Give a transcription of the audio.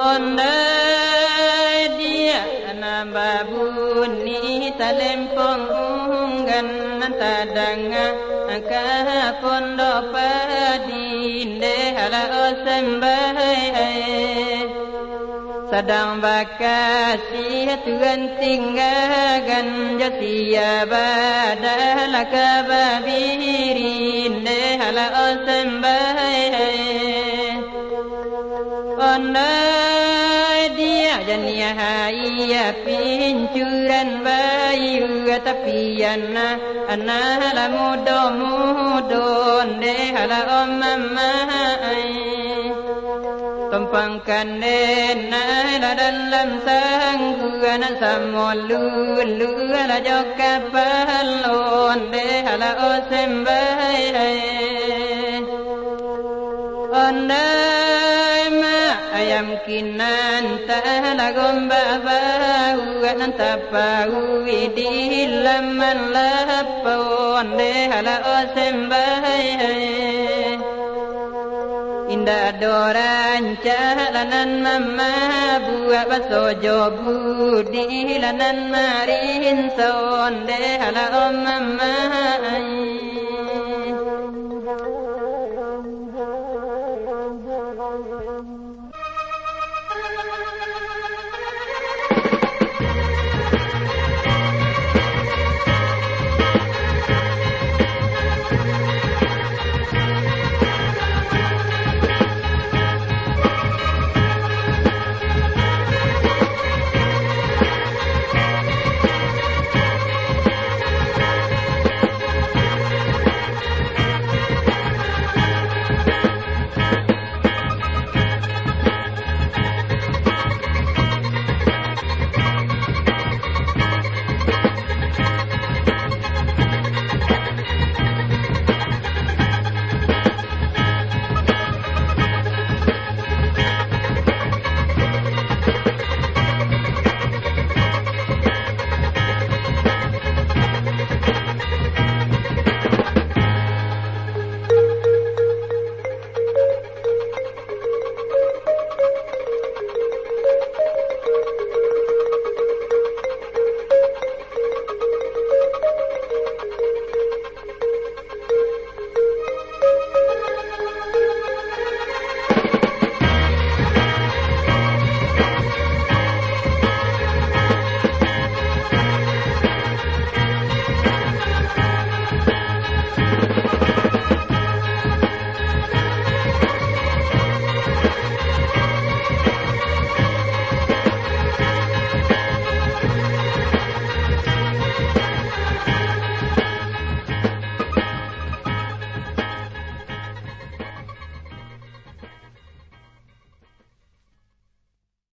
Ondai dia nababuni talempong ungan tadanga ka pondo padinde hala osembahai sedang bakasi Tuhan tinggalkan jasia à badal kababirin hala bay Ondai dia jania haiya pincuran bayu tapian ana la mudo mudo de hala omma tumpangkan na la dalam sang guna samolu lu la joka palon de hala osembai ondai فيمكنان تأهلكم باباه أن تباه يديه لمن لا هبوا وانده لأسم بايه inda doran jalanan mama bua baso jobu di lanan marin son de hala om mama